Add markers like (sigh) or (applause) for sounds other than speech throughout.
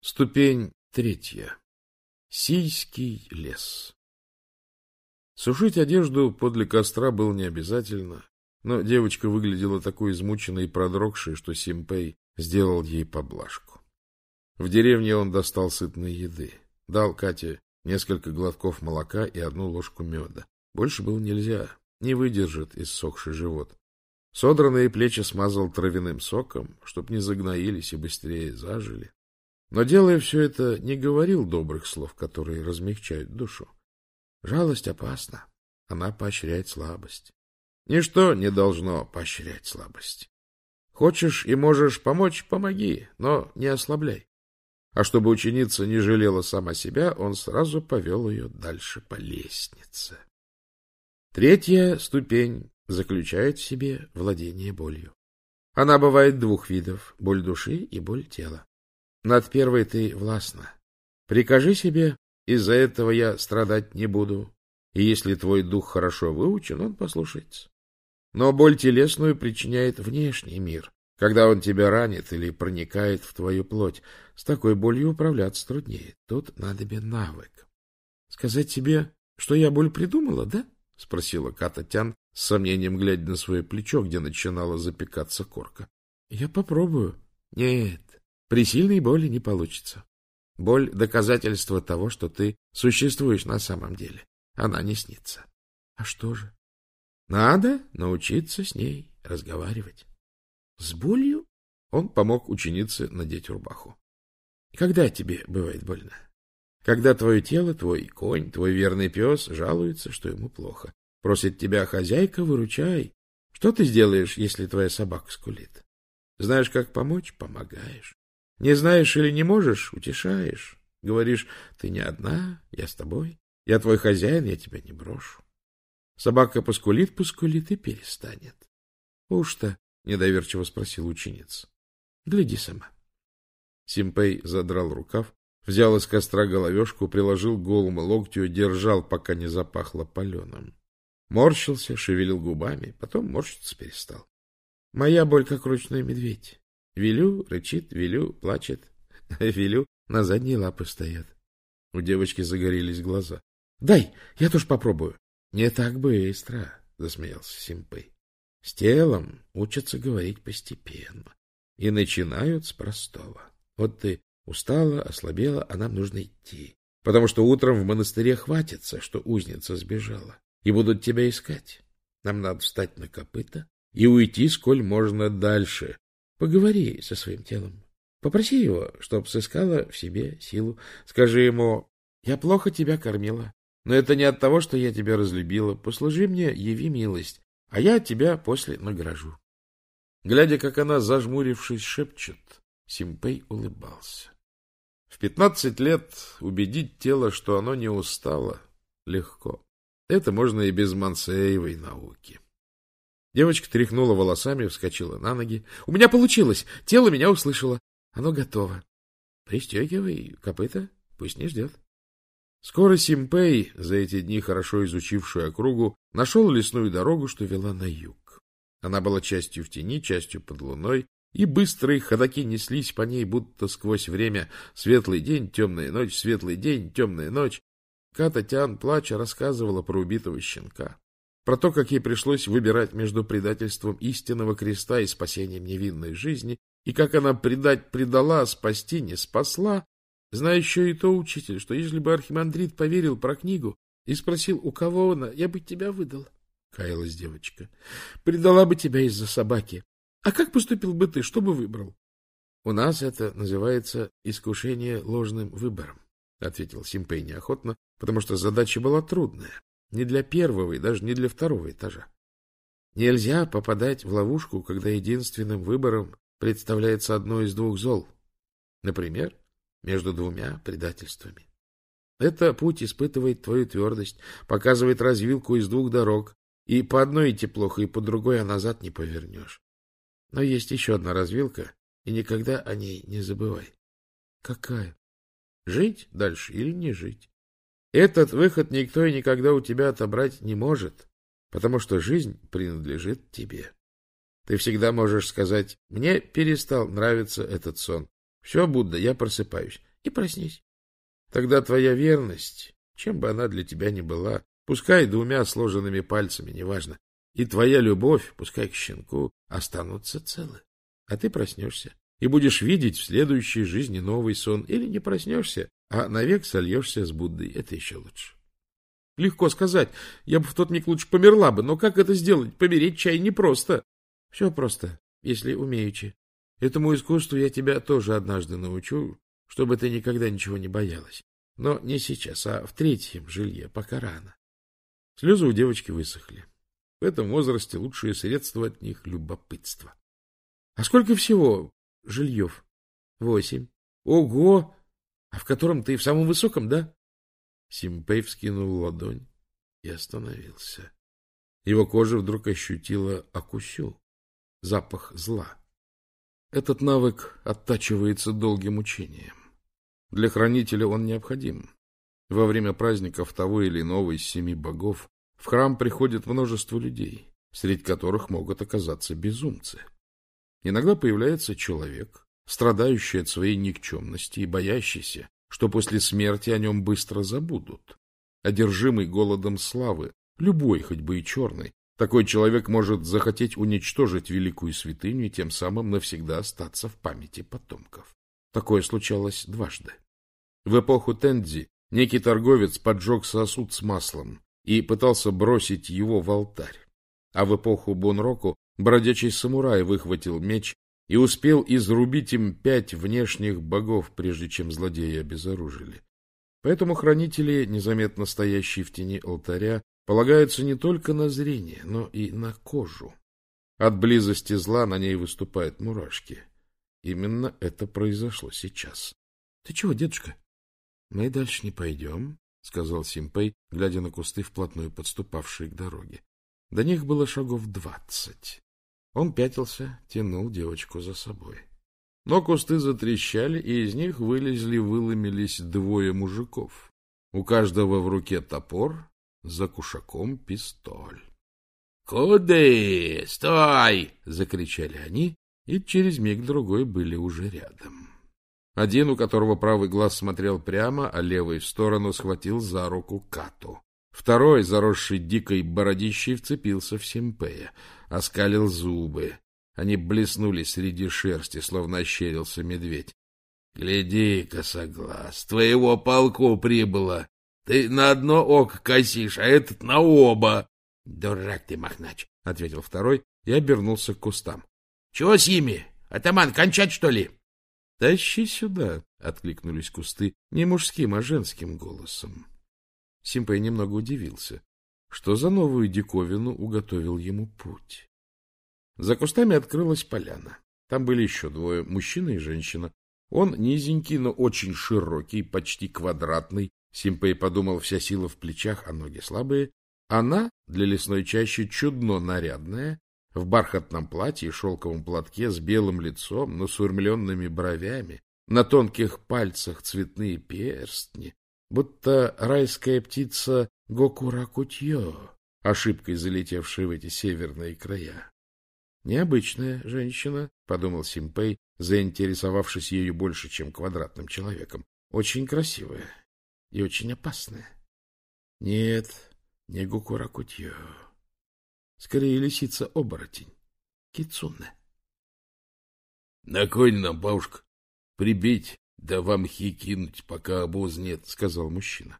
Ступень третья. Сийский лес. Сушить одежду подле костра было не обязательно, но девочка выглядела такой измученной и продрогшей, что Симпей сделал ей поблажку. В деревне он достал сытной еды, дал Кате несколько глотков молока и одну ложку меда. Больше было нельзя, не выдержит иссохший живот. Содранные плечи смазал травяным соком, чтоб не загноились и быстрее зажили. Но, делая все это, не говорил добрых слов, которые размягчают душу. Жалость опасна. Она поощряет слабость. Ничто не должно поощрять слабость. Хочешь и можешь помочь — помоги, но не ослабляй. А чтобы ученица не жалела сама себя, он сразу повел ее дальше по лестнице. Третья ступень заключает в себе владение болью. Она бывает двух видов — боль души и боль тела. Над первой ты властна. Прикажи себе, из-за этого я страдать не буду, и если твой дух хорошо выучен, он послушается. Но боль телесную причиняет внешний мир, когда он тебя ранит или проникает в твою плоть. С такой болью управляться труднее. Тут надобен навык. — Сказать тебе, что я боль придумала, да? — спросила Ката Тян, с сомнением глядя на свое плечо, где начинала запекаться корка. — Я попробую. — Нет, при сильной боли не получится. Боль — доказательство того, что ты существуешь на самом деле. Она не снится. А что же? Надо научиться с ней разговаривать. С болью? Он помог ученице надеть рубаху. Когда тебе бывает больно? Когда твое тело, твой конь, твой верный пес жалуется, что ему плохо. Просит тебя хозяйка, выручай. Что ты сделаешь, если твоя собака скулит? Знаешь, как помочь? Помогаешь. Не знаешь или не можешь — утешаешь. Говоришь, ты не одна, я с тобой. Я твой хозяин, я тебя не брошу. Собака поскулит, поскулит и перестанет. — Уж-то, — недоверчиво спросил ученица. — Гляди сама. Симпей задрал рукав, взял из костра головешку, приложил к голому локтю, держал, пока не запахло паленым. Морщился, шевелил губами, потом морщиться перестал. Моя боль, как ручной медведь. Велю, рычит, велю, плачет. (laughs) Велю, на задние лапы стоят. У девочки загорелись глаза. — Дай, я тоже попробую. — Не так быстро, — засмеялся Симпей. — С телом учатся говорить постепенно. И начинают с простого. Вот ты устала, ослабела, а нам нужно идти. Потому что утром в монастыре хватится, что узница сбежала, и будут тебя искать. Нам надо встать на копыта и уйти сколь можно дальше, Поговори со своим телом. Попроси его, чтоб сыскала в себе силу. Скажи ему, я плохо тебя кормила, но это не от того, что я тебя разлюбила. Послужи мне, яви милость, а я тебя после награжу. Глядя, как она, зажмурившись, шепчет, Симпей улыбался. В пятнадцать лет убедить тело, что оно не устало, легко. Это можно и без Мансеевой науки. Девочка тряхнула волосами, вскочила на ноги. — У меня получилось! Тело меня услышало. Оно готово. — Пристегивай копыта, пусть не ждет. Скоро Симпей, за эти дни хорошо изучивший округу, нашел лесную дорогу, что вела на юг. Она была частью в тени, частью под луной, и быстрые ходаки неслись по ней, будто сквозь время. Светлый день, темная ночь, светлый день, темная ночь. Ката Тян, плача, рассказывала про убитого щенка про то, как ей пришлось выбирать между предательством истинного креста и спасением невинной жизни, и как она предать предала, а спасти не спасла, зная еще и то, учитель, что если бы архимандрит поверил про книгу и спросил, у кого она, я бы тебя выдала, — каялась девочка, — предала бы тебя из-за собаки. А как поступил бы ты, что бы выбрал? — У нас это называется искушение ложным выбором, — ответил Симпей неохотно, потому что задача была трудная. Не для первого и даже не для второго этажа. Нельзя попадать в ловушку, когда единственным выбором представляется одно из двух зол. Например, между двумя предательствами. Это путь испытывает твою твердость, показывает развилку из двух дорог, и по одной идти плохо, и по другой, а назад не повернешь. Но есть еще одна развилка, и никогда о ней не забывай. Какая? Жить дальше или не жить? Этот выход никто и никогда у тебя отобрать не может, потому что жизнь принадлежит тебе. Ты всегда можешь сказать, мне перестал нравиться этот сон. Все, Будда, я просыпаюсь. и проснись. Тогда твоя верность, чем бы она для тебя ни была, пускай двумя сложенными пальцами, неважно, и твоя любовь, пускай к щенку, останутся целы. А ты проснешься и будешь видеть в следующей жизни новый сон, или не проснешься, а навек сольешься с Буддой. Это еще лучше. Легко сказать. Я бы в тот миг лучше померла бы, но как это сделать? Помереть чай непросто. Все просто, если умеючи. Этому искусству я тебя тоже однажды научу, чтобы ты никогда ничего не боялась. Но не сейчас, а в третьем жилье, пока рано. Слезы у девочки высохли. В этом возрасте лучшее средство от них — любопытство. — А сколько всего жильев? — Восемь. — Ого! В котором ты в самом высоком, да? Симпей вскинул ладонь и остановился. Его кожа вдруг ощутила акусю, запах зла. Этот навык оттачивается долгим учением. Для хранителя он необходим. Во время праздников того или иного из семи богов в храм приходит множество людей, среди которых могут оказаться безумцы. Иногда появляется человек, страдающий от своей никчемности и боящийся, что после смерти о нем быстро забудут. Одержимый голодом славы, любой, хоть бы и черный, такой человек может захотеть уничтожить великую святыню и тем самым навсегда остаться в памяти потомков. Такое случалось дважды. В эпоху Тендзи некий торговец поджег сосуд с маслом и пытался бросить его в алтарь. А в эпоху Бонроку бродячий самурай выхватил меч и успел изрубить им пять внешних богов, прежде чем злодеи обезоружили. Поэтому хранители, незаметно стоящие в тени алтаря, полагаются не только на зрение, но и на кожу. От близости зла на ней выступают мурашки. Именно это произошло сейчас. — Ты чего, дедушка? — Мы дальше не пойдем, — сказал Симпей, глядя на кусты, вплотную подступавшие к дороге. До них было шагов двадцать. Он пятился, тянул девочку за собой. Но кусты затрещали, и из них вылезли, выломились двое мужиков. У каждого в руке топор, за кушаком пистоль. — Куды? Стой! — закричали они, и через миг-другой были уже рядом. Один, у которого правый глаз смотрел прямо, а левый в сторону, схватил за руку Кату. Второй, заросший дикой бородищей, вцепился в Симпея, оскалил зубы. Они блеснули среди шерсти, словно ощерился медведь. — Гляди, косоглаз, твоего полку прибыло. Ты на одно око косишь, а этот на оба. — Дурак ты, Махнач, — ответил второй и обернулся к кустам. — Чего с ими? Атаман, кончать, что ли? — Тащи сюда, — откликнулись кусты не мужским, а женским голосом. Симпей немного удивился. Что за новую диковину уготовил ему путь? За кустами открылась поляна. Там были еще двое, мужчина и женщина. Он низенький, но очень широкий, почти квадратный. Симпей подумал, вся сила в плечах, а ноги слабые. Она, для лесной чащи, чудно нарядная, в бархатном платье и шелковом платке с белым лицом, насурмленными бровями, на тонких пальцах цветные перстни, будто райская птица Гокуракутьё, ошибкой залетевшая в эти северные края. Необычная женщина, — подумал Симпей, заинтересовавшись ею больше, чем квадратным человеком. Очень красивая и очень опасная. Нет, не Гокуракутьё. Скорее, лисица-оборотень. Кицунне. — На конь нам, бабушка, прибить да вам хи кинуть, пока обоз нет, — сказал мужчина.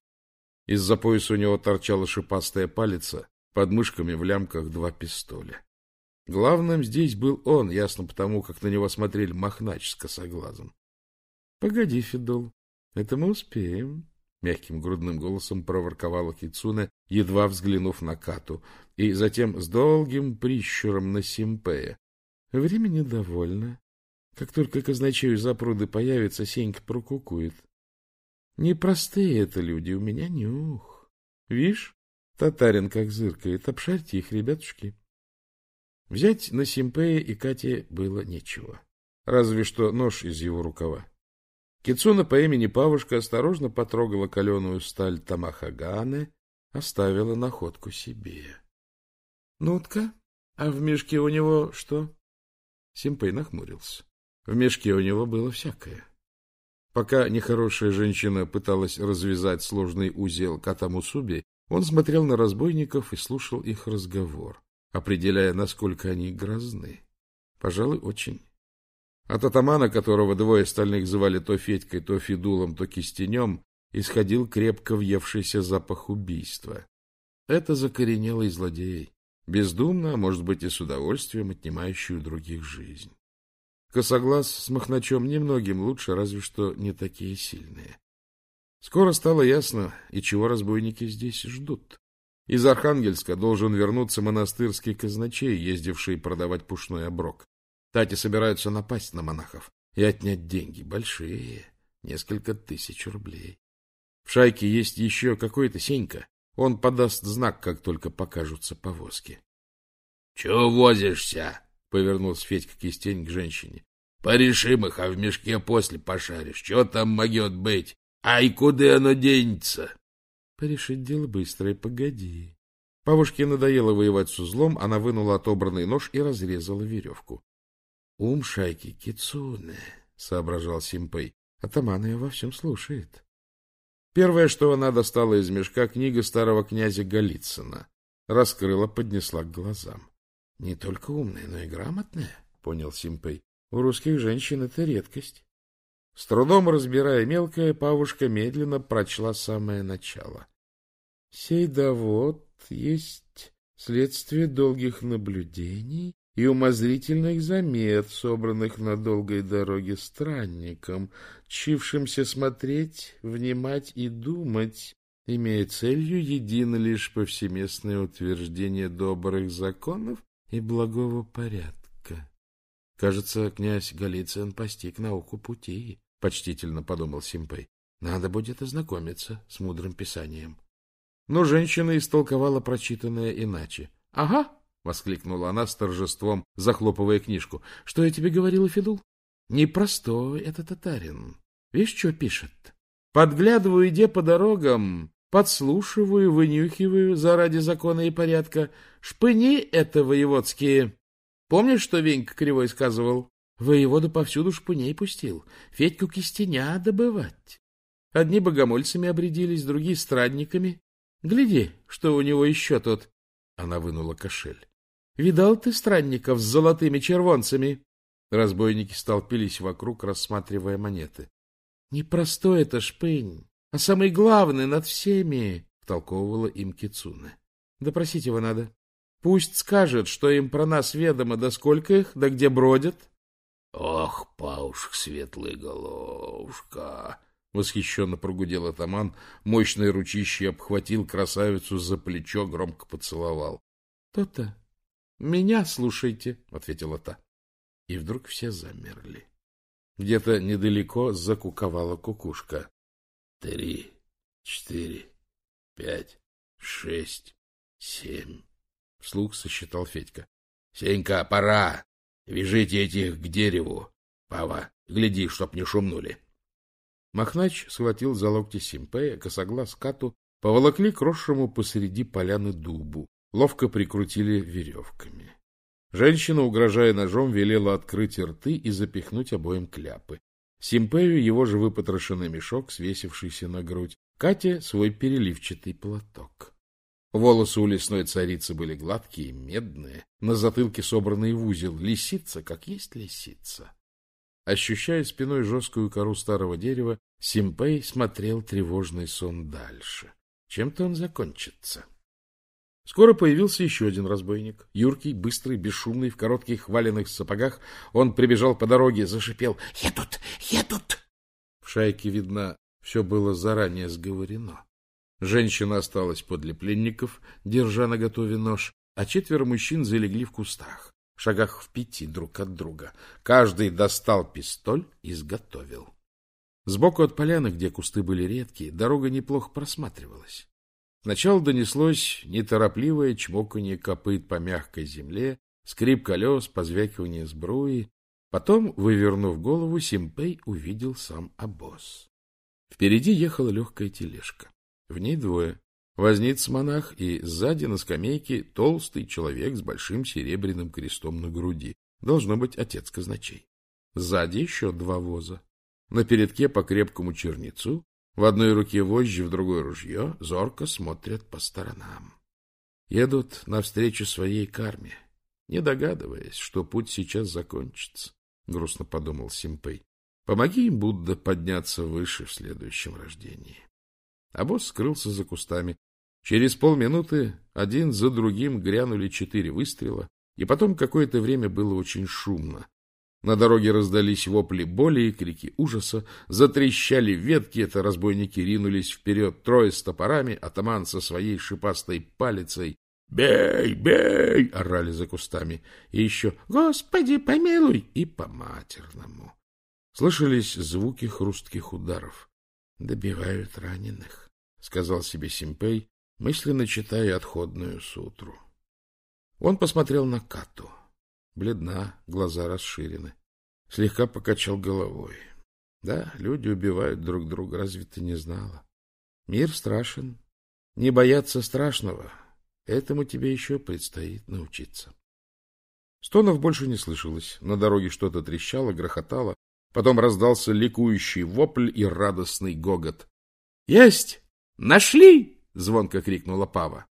Из-за пояса у него торчала шипастая палица, под мышками в лямках два пистоля. Главным здесь был он, ясно потому, как на него смотрели Махнач с косоглазом. — Погоди, Федол, это мы успеем, — мягким грудным голосом проворковала Кицуна, едва взглянув на Кату, и затем с долгим прищуром на Симпея. — Времени довольно. Как только казначею запруды появится, Сенька прокукует. Непростые это люди, у меня нюх. Вишь, татарин как зыркает, обшарьте их, ребятушки. Взять на Симпея и Кате было нечего. Разве что нож из его рукава. Кицуна по имени Павушка осторожно потрогала каленую сталь Тамахаганы, оставила находку себе. — Нутка, а в мешке у него что? Симпей нахмурился. В мешке у него было всякое. Пока нехорошая женщина пыталась развязать сложный узел Катамусуби, он смотрел на разбойников и слушал их разговор, определяя, насколько они грозны. Пожалуй, очень. От атамана, которого двое остальных звали то Федькой, то Федулом, то Кистенем, исходил крепко въевшийся запах убийства. Это закоренелый злодей, бездумно, а может быть и с удовольствием отнимающий у других жизнь. Косоглаз с Махначом немногим лучше, разве что не такие сильные. Скоро стало ясно, и чего разбойники здесь ждут. Из Архангельска должен вернуться монастырский казначей, ездивший продавать пушной оброк. Тати собираются напасть на монахов и отнять деньги, большие, несколько тысяч рублей. В шайке есть еще какой-то Сенька. Он подаст знак, как только покажутся повозки. — Чего возишься? — повернулся Федька Кистень к женщине. — Порешим их, а в мешке после пошаришь. Что там могет быть? Ай, куда оно денется? — Порешить дело быстрое, погоди. Павушке надоело воевать с узлом, она вынула отобранный нож и разрезала веревку. — Ум шайки кицуне, — соображал Симпей. Атаман ее во всем слушает. Первое, что она достала из мешка, книга старого князя Голицына. Раскрыла, поднесла к глазам. — Не только умная, но и грамотная, — понял Симпей. — У русских женщин это редкость. С трудом разбирая мелкое, Павушка медленно прочла самое начало. — Сей довод есть следствие долгих наблюдений и умозрительных замет, собранных на долгой дороге странником, чившимся смотреть, внимать и думать, имея целью едино лишь повсеместное утверждение добрых законов и благого порядка. Кажется, князь Голицын постиг науку пути, — почтительно подумал Симпей. Надо будет ознакомиться с мудрым писанием. Но женщина истолковала прочитанное иначе. — Ага, — воскликнула она с торжеством, захлопывая книжку. — Что я тебе говорила, Федул? Непростой это татарин. Видишь, что пишет? Подглядываю, иде по дорогам, подслушиваю, вынюхиваю заради закона и порядка. Шпыни это воеводские. Помнишь, что Венька Кривой сказывал? Воевода повсюду шпыней пустил, Федьку кистеня добывать. Одни богомольцами обрядились, другие страдниками. Гляди, что у него еще тут. Она вынула кошель. Видал ты странников с золотыми червонцами? Разбойники столпились вокруг, рассматривая монеты. — Непростой это шпынь, а самый главный над всеми, — втолковывала им Кицуна. — Допросить его надо. Пусть скажет, что им про нас ведомо, да сколько их, да где бродят. — Ох, паушк, светлый головушка! — восхищенно прогудел атаман, мощной ручищей обхватил красавицу за плечо, громко поцеловал. — То-то. Меня слушайте, — ответила та. И вдруг все замерли. Где-то недалеко закуковала кукушка. Три, четыре, пять, шесть, семь. Вслух сосчитал Федька. — Сенька, пора! Вяжите этих к дереву. Пава, гляди, чтоб не шумнули. Махнач схватил за локти Симпея, косоглаз Кату, поволокли к росшему посреди поляны дубу, ловко прикрутили веревками. Женщина, угрожая ножом, велела открыть рты и запихнуть обоим кляпы. Симпею его же выпотрошенный мешок, свесившийся на грудь, Кате свой переливчатый платок. Волосы у лесной царицы были гладкие, медные, на затылке собранный в узел, лисица, как есть лисица. Ощущая спиной жесткую кору старого дерева, Симпей смотрел тревожный сон дальше. Чем-то он закончится. Скоро появился еще один разбойник. Юркий, быстрый, бесшумный, в коротких валенных сапогах. Он прибежал по дороге, зашипел. — Едут! Едут! В шайке, видно, все было заранее сговорено. Женщина осталась подле пленников, держа на готове нож, а четверо мужчин залегли в кустах, в шагах в пяти друг от друга. Каждый достал пистоль и изготовил. Сбоку от поляны, где кусты были редкие, дорога неплохо просматривалась. Сначала донеслось неторопливое чмоканье копыт по мягкой земле, скрип колес, позвякивание сбруи. Потом, вывернув голову, Симпей увидел сам обоз. Впереди ехала легкая тележка. В ней двое. Возниц-монах и сзади на скамейке толстый человек с большим серебряным крестом на груди. Должно быть отец казначей. Сзади еще два воза. На передке по крепкому черницу, в одной руке вожжи, в другой ружье, зорко смотрят по сторонам. Едут навстречу своей карме, не догадываясь, что путь сейчас закончится, — грустно подумал Симпей. Помоги им, Будда, подняться выше в следующем рождении. А босс скрылся за кустами. Через полминуты один за другим грянули четыре выстрела, и потом какое-то время было очень шумно. На дороге раздались вопли боли и крики ужаса, затрещали ветки, это разбойники ринулись вперед, трое с топорами, атаман со своей шипастой палицей. «Бей, бей!» — орали за кустами. И еще «Господи, помилуй!» и по-матерному. Слышались звуки хрустких ударов. «Добивают раненых», — сказал себе Симпей, мысленно читая отходную сутру. Он посмотрел на Кату бледна, глаза расширены. Слегка покачал головой. Да, люди убивают друг друга, разве ты не знала? Мир страшен. Не бояться страшного. Этому тебе еще предстоит научиться. Стонов больше не слышалось. На дороге что-то трещало, грохотало. Потом раздался ликующий вопль и радостный гогот. — Есть! Нашли! — звонко крикнула Пава.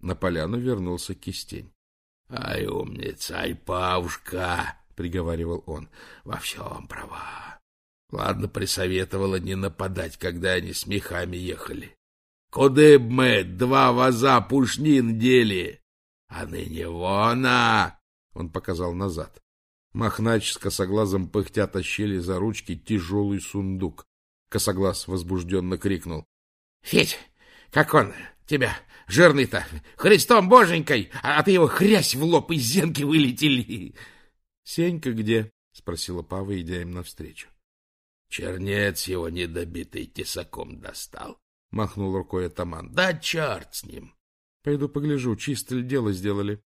На поляну вернулся кистень. — Ай, умница, ай, Павушка, — приговаривал он, — во всем права. Ладно, присоветовала не нападать, когда они с мехами ехали. Куды б мы два ваза пушнин дели? А ныне вона! Он показал назад. Махнач с косоглазом пыхтя тащили за ручки тяжелый сундук. Косоглаз возбужденно крикнул. — Федь, как он тебя Жирный-то, Христом боженькой, а ты его хрясь в лоб, и зенки вылетели. — Сенька где? — спросила Пава, идя им навстречу. — Чернец его недобитый тесаком достал, — махнул рукой атаман. — Да черт с ним! — Пойду погляжу, чисто ли дело сделали.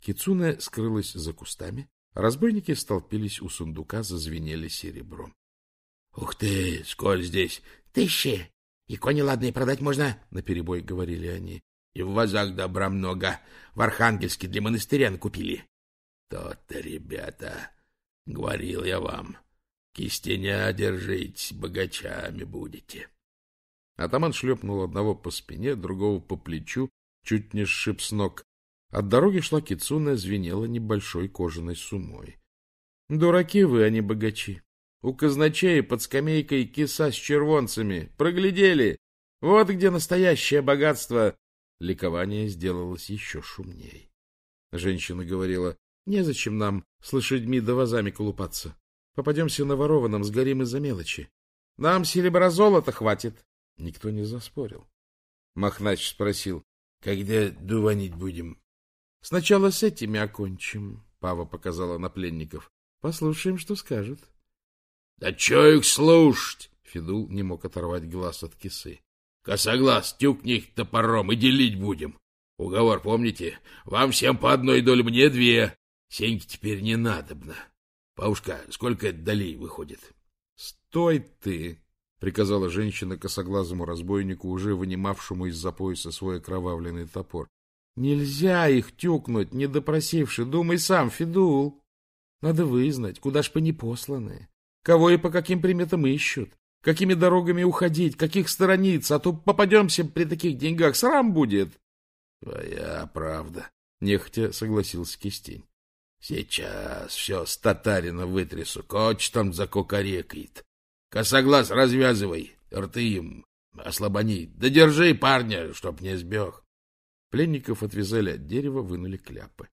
Кицуне скрылась за кустами, разбойники столпились у сундука, зазвенели серебром. — Ух ты, сколь здесь! Тысячи! И кони ладные продать можно, — наперебой говорили они. И в вазах добра много. В Архангельске для монастыря накупили. То-то, ребята, говорил я вам, кистеня держите, богачами будете. Атаман шлепнул одного по спине, другого по плечу, чуть не сшиб с ног. От дороги шла Кицуна, звенела небольшой кожаной сумой. — Дураки вы, а не богачи. У казначея под скамейкой киса с червонцами. Проглядели. Вот где настоящее богатство. Ликование сделалось еще шумней. Женщина говорила, незачем нам с лошадьми да вазами колупаться. Попадемся на ворованном, сгорим из-за мелочи. Нам серебра-золота хватит. Никто не заспорил. Махнач спросил, когда дуванить будем? Сначала с этими окончим, Пава показала на пленников. Послушаем, что скажут. — Да чё их слушать? Федул не мог оторвать глаз от кисы. Косоглаз, тюкни их топором и делить будем. Уговор помните? Вам всем по одной доле, мне две. Сеньки теперь не надобно. Паушка, сколько долей выходит? — Стой ты! — приказала женщина косоглазому разбойнику, уже вынимавшему из-за пояса свой окровавленный топор. — Нельзя их тюкнуть, не допросивши. Думай сам, Федул. Надо вызнать, куда ж по непосланные. Кого и по каким приметам ищут. Какими дорогами уходить, каких сторониться, а то попадемся при таких деньгах, срам будет. — Твоя правда, — нехотя согласился Кистень. — Сейчас все с татарина вытрясу, коч там закокорекает. Косоглаз развязывай, рты им ослабони. Да держи парня, чтоб не сбег. Пленников отвязали от дерева, вынули кляпы.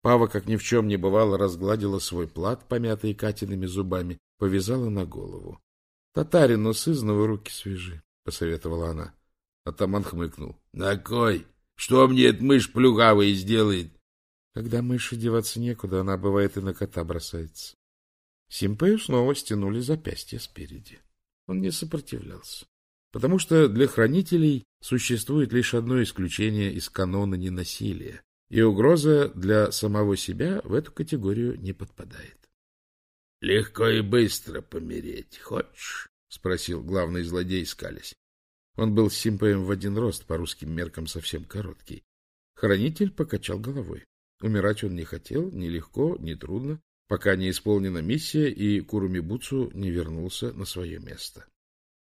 Пава, как ни в чем не бывало, разгладила свой плат, помятый Катиными зубами, повязала на голову. Татарину сызного руки свежи, — посоветовала она. Атаман хмыкнул. — На кой? Что мне эта мышь плюгавая сделает? Когда мыши деваться некуда, она, бывает, и на кота бросается. Симпею снова стянули запястье спереди. Он не сопротивлялся, потому что для хранителей существует лишь одно исключение из канона ненасилия, и угроза для самого себя в эту категорию не подпадает. Легко и быстро помереть хочешь? — спросил главный злодей, скалясь. Он был с Симпаем в один рост, по русским меркам совсем короткий. Хранитель покачал головой. Умирать он не хотел, ни легко, ни трудно. пока не исполнена миссия и Курумибуцу не вернулся на свое место.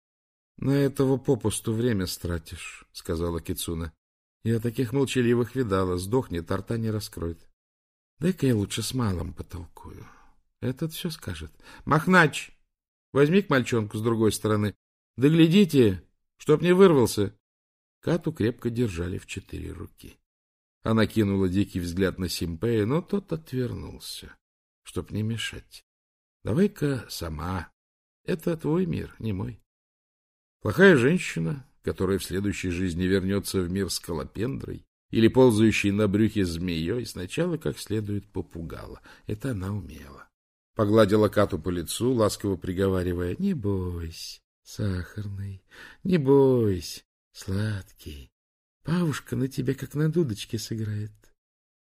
— На этого попусту время стратишь, — сказала Кицуна. — Я таких молчаливых видала. Сдохнет, рта не раскроет. Дай-ка я лучше с малым потолкую. Этот все скажет. — Махнач! Возьми к мальчонку с другой стороны. Да глядите, чтоб не вырвался. Кату крепко держали в четыре руки. Она кинула дикий взгляд на Симпея, но тот отвернулся, чтоб не мешать. — Давай-ка сама. Это твой мир, не мой. Плохая женщина, которая в следующей жизни вернется в мир скалопендрой или ползающей на брюхе змеей, сначала как следует попугала. Это она умела. Погладила Кату по лицу, ласково приговаривая, «Не бойся, сахарный, не бойся, сладкий. Павушка на тебя как на дудочке сыграет.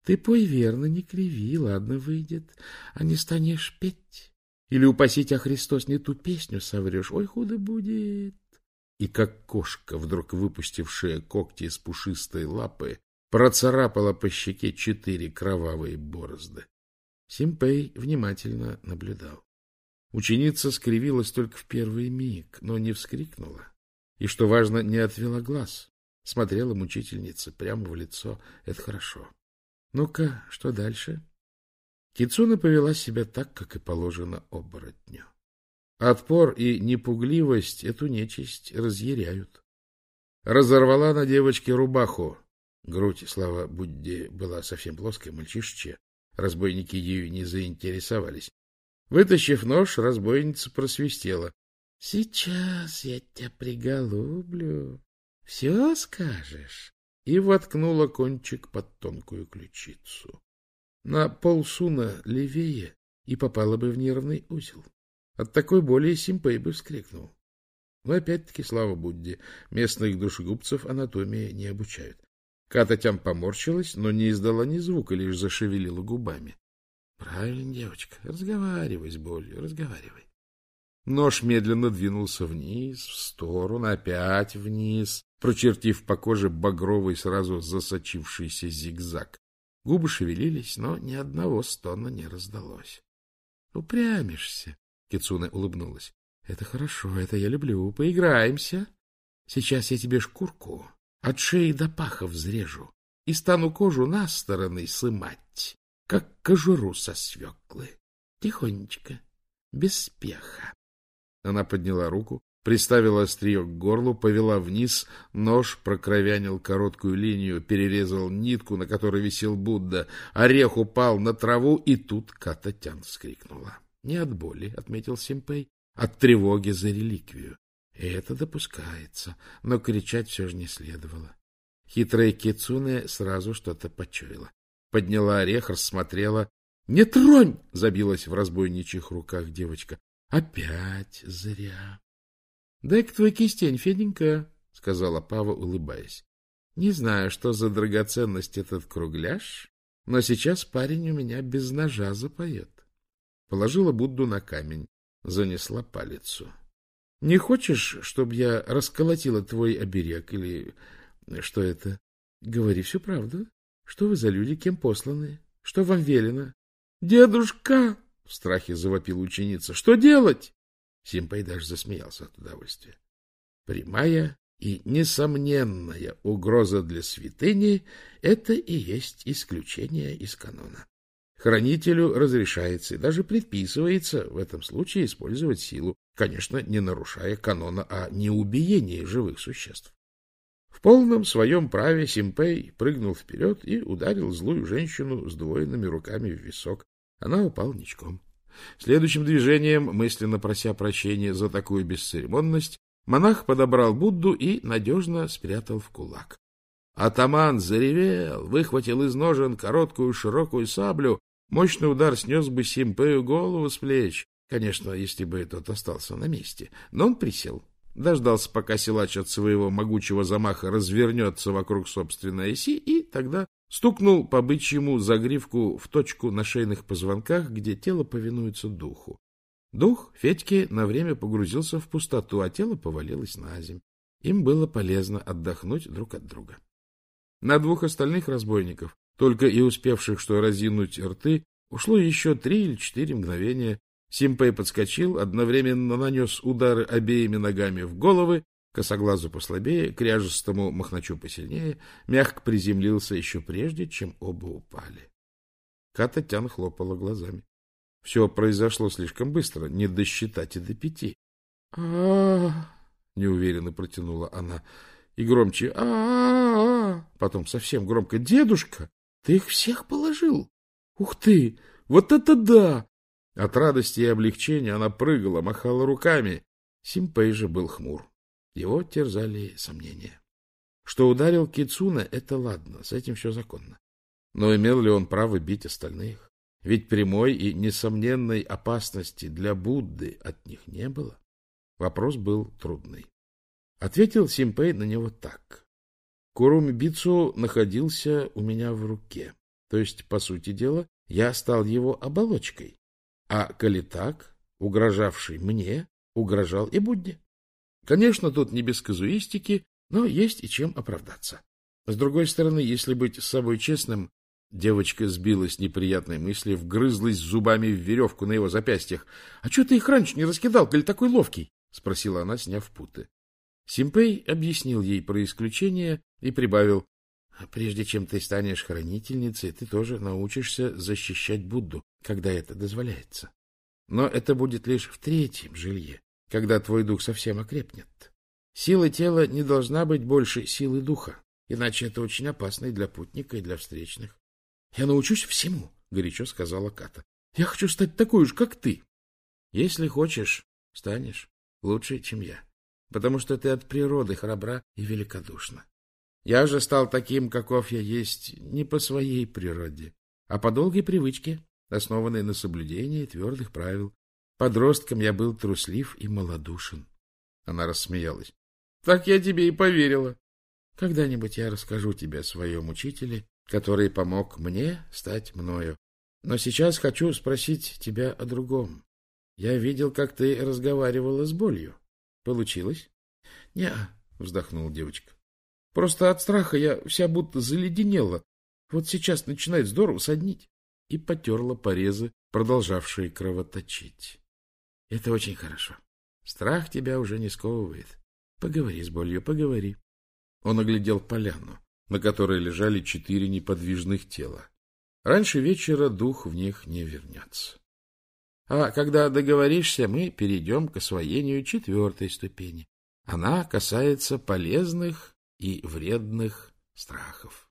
Ты пой верно, не криви, ладно выйдет, а не станешь петь. Или, упаси тебя Христос, не ту песню соврешь, ой, худо будет и как кошка, вдруг выпустившая когти из пушистой лапы, процарапала по щеке четыре кровавые борозды. Симпей внимательно наблюдал. Ученица скривилась только в первый миг, но не вскрикнула. И, что важно, не отвела глаз. Смотрела мучительница прямо в лицо. Это хорошо. Ну-ка, что дальше? Кицуна повела себя так, как и положено оборотню. Отпор и непугливость эту нечисть разъяряют. Разорвала на девочке рубаху. Грудь, слава Будде, была совсем плоская, мальчишечья. Разбойники ею не заинтересовались. Вытащив нож, разбойница просвистела. — Сейчас я тебя приголублю. Все скажешь? И воткнула кончик под тонкую ключицу. На полсуна левее и попала бы в нервный узел. От такой боли Симпей бы вскрикнул. Но опять-таки, слава Будде, местных душегубцев анатомии не обучают. Кататям поморщилась, но не издала ни звука, лишь зашевелила губами. — Правильно, девочка, разговаривай с болью, разговаривай. Нож медленно двинулся вниз, в сторону, опять вниз, прочертив по коже багровый, сразу засочившийся зигзаг. Губы шевелились, но ни одного стона не раздалось. — Упрямишься, Кицуне улыбнулась. — Это хорошо, это я люблю. Поиграемся. Сейчас я тебе шкурку от шеи до паха взрежу и стану кожу на стороны сымать, как кожуру со свеклы. Тихонечко, без спеха. Она подняла руку, приставила острие к горлу, повела вниз, нож прокровянил короткую линию, перерезал нитку, на которой висел Будда, орех упал на траву, и тут Кататян вскрикнула. Не от боли, — отметил Симпей, — от тревоги за реликвию. Это допускается, но кричать все же не следовало. Хитрая Кицуне сразу что-то почуяла. Подняла орех, рассмотрела. — Не тронь! — забилась в разбойничьих руках девочка. — Опять зря. — Дай-ка твой кистень, Феденька, — сказала Пава, улыбаясь. — Не знаю, что за драгоценность этот кругляш, но сейчас парень у меня без ножа запоет. Положила Будду на камень, занесла палицу. — Не хочешь, чтобы я расколотила твой оберег или... Что это? Говори всю правду. Что вы за люди, кем посланы? Что вам велено? — Дедушка! — в страхе завопила ученица. — Что делать? Симпай даже засмеялся от удовольствия. Прямая и несомненная угроза для святыни — это и есть исключение из канона. Хранителю разрешается и даже предписывается в этом случае использовать силу, конечно, не нарушая канона о неубиении живых существ. В полном своем праве Симпей прыгнул вперед и ударил злую женщину с двоенными руками в висок. Она упала ничком. Следующим движением, мысленно прося прощения за такую бесцеремонность, монах подобрал Будду и надежно спрятал в кулак. Атаман заревел, выхватил из ножен короткую широкую саблю Мощный удар снес бы Симпею голову с плеч, конечно, если бы тот остался на месте. Но он присел, дождался, пока силач от своего могучего замаха развернется вокруг собственной оси, и тогда стукнул по бычьему загривку в точку на шейных позвонках, где тело повинуется духу. Дух Федьки на время погрузился в пустоту, а тело повалилось на земь. Им было полезно отдохнуть друг от друга. На двух остальных разбойников только и успевших что разинуть рты, Ушло еще три или четыре мгновения. Симпей подскочил, одновременно нанес удары обеими ногами в головы, косоглазу послабее, кряжестому махначу посильнее, мягко приземлился еще прежде, чем оба упали. Кататян хлопала глазами. Все произошло слишком быстро, не досчитать и до пяти. а, неуверенно протянула она. И громче -а, -а Потом совсем громко «Дедушка, ты их всех положил? Ух ты! Вот это да!» От радости и облегчения она прыгала, махала руками. Симпей же был хмур. Его терзали сомнения. Что ударил Кицуна, это ладно, с этим все законно. Но имел ли он право бить остальных? Ведь прямой и несомненной опасности для Будды от них не было. Вопрос был трудный. Ответил Симпей на него так. Куруми Бицу находился у меня в руке. То есть, по сути дела, я стал его оболочкой. А коли так, угрожавший мне, угрожал и Будде. Конечно, тут не без казуистики, но есть и чем оправдаться. С другой стороны, если быть с собой честным, девочка сбилась неприятной мысли, вгрызлась зубами в веревку на его запястьях. — А что ты их раньше не раскидал, коли такой ловкий? — спросила она, сняв путы. Симпей объяснил ей про исключение и прибавил. — Прежде чем ты станешь хранительницей, ты тоже научишься защищать Будду, когда это дозволяется. Но это будет лишь в третьем жилье, когда твой дух совсем окрепнет. Сила тела не должна быть больше силы духа, иначе это очень опасно и для путника, и для встречных. — Я научусь всему, — горячо сказала Ката. — Я хочу стать такой же, как ты. — Если хочешь, станешь лучше, чем я, потому что ты от природы храбра и великодушна. Я же стал таким, каков я есть, не по своей природе, а по долгой привычке, основанной на соблюдении твердых правил. Подростком я был труслив и малодушен. Она рассмеялась. — Так я тебе и поверила. Когда-нибудь я расскажу тебе о своем учителе, который помог мне стать мною. Но сейчас хочу спросить тебя о другом. Я видел, как ты разговаривала с болью. Получилось? — Не, — вздохнула девочка. — Просто от страха я вся будто заледенела. Вот сейчас начинает здорово соднить. И потерла порезы, продолжавшие кровоточить. Это очень хорошо. Страх тебя уже не сковывает. Поговори с болью, поговори. Он оглядел поляну, на которой лежали четыре неподвижных тела. Раньше вечера дух в них не вернется. А когда договоришься, мы перейдем к освоению четвертой ступени. Она касается полезных и вредных страхов.